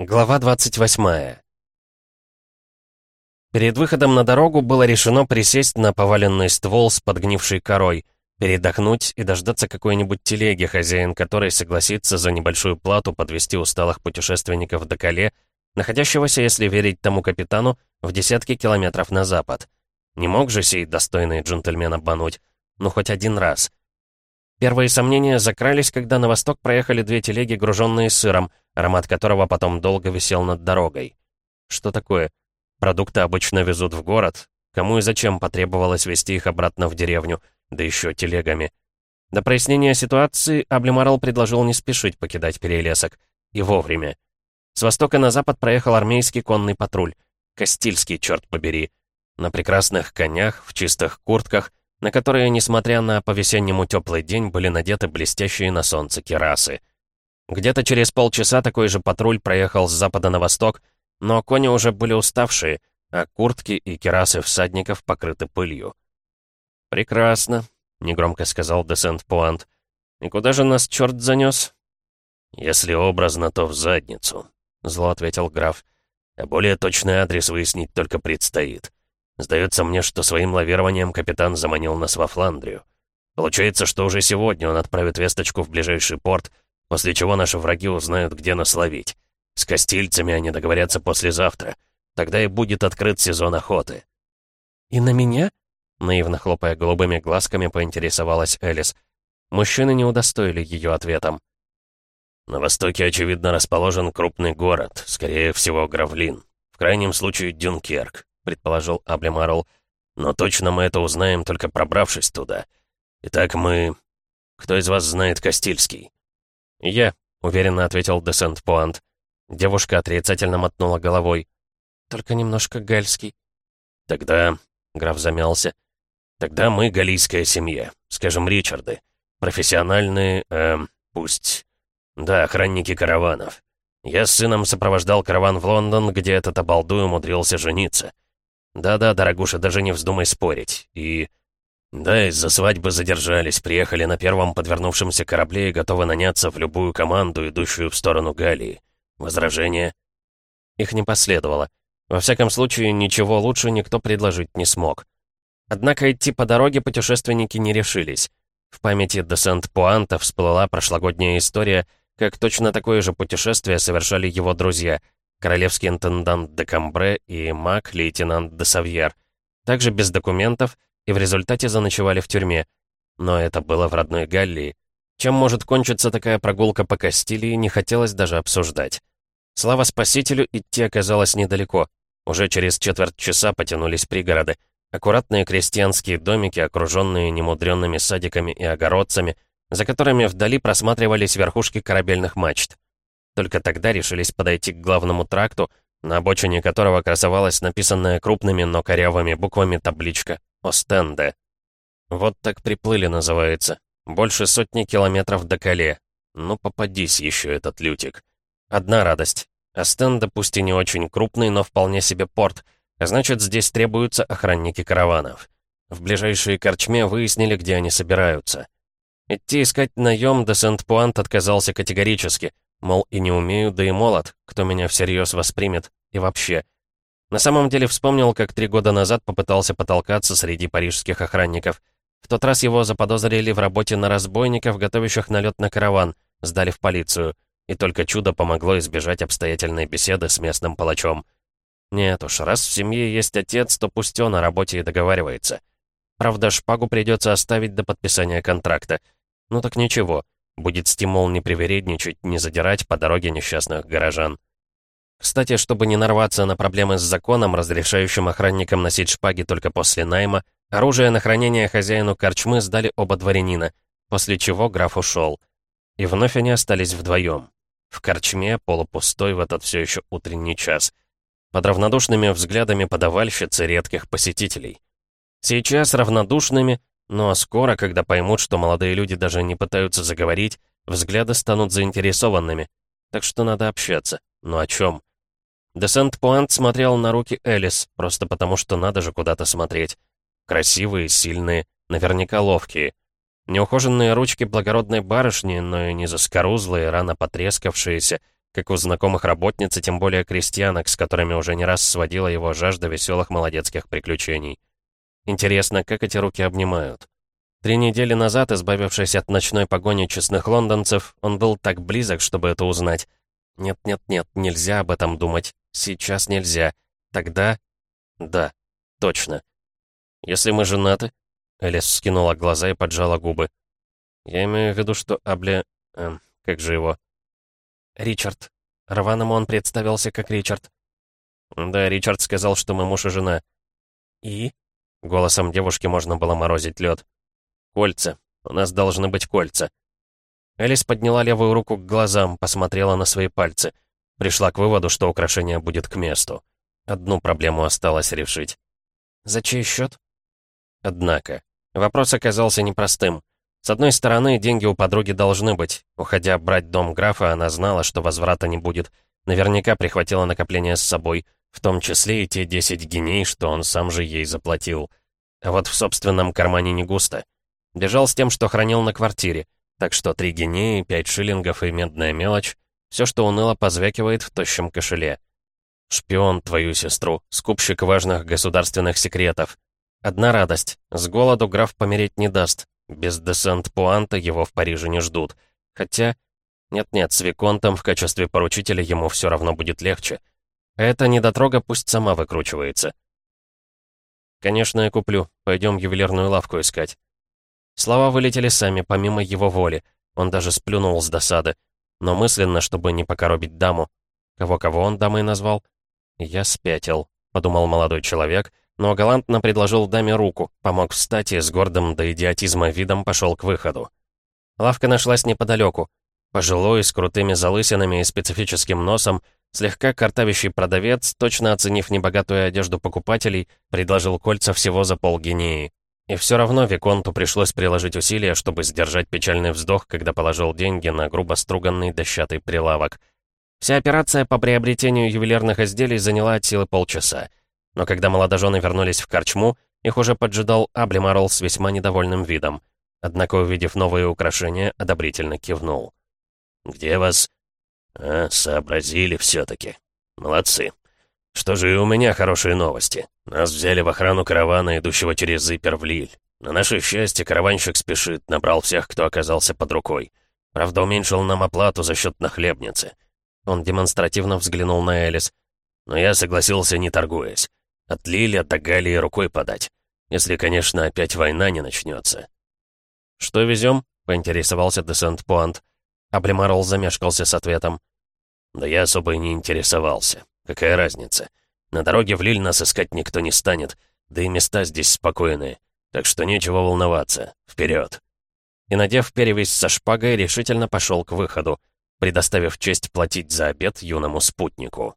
Глава 28 Перед выходом на дорогу было решено присесть на поваленный ствол с подгнившей корой, передохнуть и дождаться какой-нибудь телеги, хозяин которой согласится за небольшую плату подвести усталых путешественников до Кале, находящегося, если верить тому капитану, в десятки километров на запад. Не мог же сей достойный джентльмен обмануть, ну хоть один раз. Первые сомнения закрались, когда на восток проехали две телеги, груженные сыром, аромат которого потом долго висел над дорогой. Что такое? Продукты обычно везут в город. Кому и зачем потребовалось везти их обратно в деревню, да еще телегами? До прояснения ситуации Аблемарл предложил не спешить покидать перелесок. И вовремя. С востока на запад проехал армейский конный патруль. Кастильский, черт побери. На прекрасных конях, в чистых куртках, на которые, несмотря на по-весеннему теплый день, были надеты блестящие на солнце керасы. Где-то через полчаса такой же патруль проехал с запада на восток, но кони уже были уставшие, а куртки и керасы всадников покрыты пылью. «Прекрасно», — негромко сказал Десент Пуант. «И куда же нас черт занес?» «Если образно, то в задницу», — зло ответил граф. «А более точный адрес выяснить только предстоит. Сдается мне, что своим лавированием капитан заманил нас во Фландрию. Получается, что уже сегодня он отправит весточку в ближайший порт, после чего наши враги узнают, где нас ловить. С костильцами они договорятся послезавтра. Тогда и будет открыт сезон охоты». «И на меня?» Наивно хлопая голубыми глазками, поинтересовалась Элис. Мужчины не удостоили ее ответом. «На востоке, очевидно, расположен крупный город, скорее всего, Гравлин. В крайнем случае, Дюнкерк», — предположил Аблемарл. «Но точно мы это узнаем, только пробравшись туда. Итак, мы... Кто из вас знает Кастильский?» «Я», — уверенно ответил Десент Пуант. Девушка отрицательно мотнула головой. «Только немножко гальский». «Тогда...» — граф замялся. «Тогда мы галийская семья, скажем, Ричарды. Профессиональные, эм, пусть... Да, охранники караванов. Я с сыном сопровождал караван в Лондон, где этот обалдуй умудрился жениться. Да-да, дорогуша, даже не вздумай спорить. И да, из-за свадьбы задержались, приехали на первом подвернувшемся корабле и готовы наняться в любую команду, идущую в сторону Галлии. Возражения? Их не последовало. Во всяком случае, ничего лучше никто предложить не смог. Однако идти по дороге путешественники не решились. В памяти де Сент-Пуанта всплыла прошлогодняя история, как точно такое же путешествие совершали его друзья, королевский интендант де Камбре и маг лейтенант де Савьер. Также без документов — и в результате заночевали в тюрьме. Но это было в родной Галлии. Чем может кончиться такая прогулка по Кастилии, не хотелось даже обсуждать. Слава спасителю, идти оказалось недалеко. Уже через четверть часа потянулись пригороды. Аккуратные крестьянские домики, окруженные немудренными садиками и огородцами, за которыми вдали просматривались верхушки корабельных мачт. Только тогда решились подойти к главному тракту, на обочине которого красовалась написанная крупными, но корявыми буквами табличка Остенде. Вот так приплыли, называется. Больше сотни километров до Кале. Ну, попадись еще этот лютик. Одна радость. Остенде пусть и не очень крупный, но вполне себе порт, а значит, здесь требуются охранники караванов. В ближайшей корчме выяснили, где они собираются. Идти искать наем де Сент-Пуант отказался категорически, мол, и не умею, да и молод, кто меня всерьез воспримет, и вообще — на самом деле вспомнил, как три года назад попытался потолкаться среди парижских охранников. В тот раз его заподозрили в работе на разбойников, готовящих налет на караван, сдали в полицию. И только чудо помогло избежать обстоятельной беседы с местным палачом. Нет уж, раз в семье есть отец, то пусть он о работе и договаривается. Правда, шпагу придется оставить до подписания контракта. Ну так ничего, будет стимул не привередничать, не задирать по дороге несчастных горожан. Кстати, чтобы не нарваться на проблемы с законом, разрешающим охранникам носить шпаги только после найма, оружие на хранение хозяину корчмы сдали оба дворянина, после чего граф ушел. И вновь они остались вдвоем. В корчме, полупустой в этот все еще утренний час. Под равнодушными взглядами подавальщицы редких посетителей. Сейчас равнодушными, но скоро, когда поймут, что молодые люди даже не пытаются заговорить, взгляды станут заинтересованными. Так что надо общаться. Но о чем? Де Сент-Пуант смотрел на руки Элис, просто потому что надо же куда-то смотреть. Красивые, сильные, наверняка ловкие. Неухоженные ручки благородной барышни, но и не заскорузлые, рано потрескавшиеся, как у знакомых работниц и тем более крестьянок, с которыми уже не раз сводила его жажда веселых молодецких приключений. Интересно, как эти руки обнимают? Три недели назад, избавившись от ночной погони честных лондонцев, он был так близок, чтобы это узнать. Нет-нет-нет, нельзя об этом думать. Сейчас нельзя. Тогда... Да, точно. Если мы женаты... Элис скинула глаза и поджала губы. Я имею в виду, что Абля... Эм, как же его? Ричард. Рваному он представился как Ричард. Да, Ричард сказал, что мы муж и жена. И? Голосом девушки можно было морозить лед. Кольца. У нас должны быть кольца. Элис подняла левую руку к глазам, посмотрела на свои пальцы. Пришла к выводу, что украшение будет к месту. Одну проблему осталось решить. За чей счет? Однако, вопрос оказался непростым. С одной стороны, деньги у подруги должны быть. Уходя брать дом графа, она знала, что возврата не будет. Наверняка прихватила накопление с собой, в том числе и те 10 геней, что он сам же ей заплатил. А вот в собственном кармане не густо. Бежал с тем, что хранил на квартире. Так что три генеи, пять шиллингов и медная мелочь — все, что уныло позвякивает в тощем кошеле. Шпион твою сестру, скупщик важных государственных секретов. Одна радость — с голоду граф помереть не даст, без Десент-Пуанта его в Париже не ждут. Хотя... Нет-нет, с Виконтом в качестве поручителя ему все равно будет легче. Эта недотрога пусть сама выкручивается. «Конечно, я куплю. Пойдем ювелирную лавку искать». Слова вылетели сами, помимо его воли. Он даже сплюнул с досады. Но мысленно, чтобы не покоробить даму. Кого-кого он дамой назвал? «Я спятил», — подумал молодой человек, но галантно предложил даме руку, помог встать и с гордым до идиотизма видом пошел к выходу. Лавка нашлась неподалеку. Пожилой, с крутыми залысинами и специфическим носом, слегка картавящий продавец, точно оценив небогатую одежду покупателей, предложил кольца всего за полгинеи. И все равно Виконту пришлось приложить усилия, чтобы сдержать печальный вздох, когда положил деньги на грубо струганный дощатый прилавок. Вся операция по приобретению ювелирных изделий заняла от силы полчаса. Но когда молодожены вернулись в корчму, их уже поджидал Аблемарл с весьма недовольным видом. Однако, увидев новые украшения, одобрительно кивнул. «Где вас?» «А, сообразили все-таки. Молодцы. Что же и у меня хорошие новости. Нас взяли в охрану каравана, идущего через Зиппер в Лиль. На наше счастье, караванщик спешит, набрал всех, кто оказался под рукой. Правда, уменьшил нам оплату за счет нахлебницы». Он демонстративно взглянул на Элис. «Но я согласился, не торгуясь. От Лиля до Галии рукой подать. Если, конечно, опять война не начнется. «Что везем?» — поинтересовался Десент Пуант. Аблемарл замешкался с ответом. «Да я особо и не интересовался. Какая разница? На дороге в Лиль нас искать никто не станет, да и места здесь спокойные. Так что нечего волноваться. Вперед!» И, надев перевязь со шпагой, решительно пошел к выходу, предоставив честь платить за обед юному спутнику.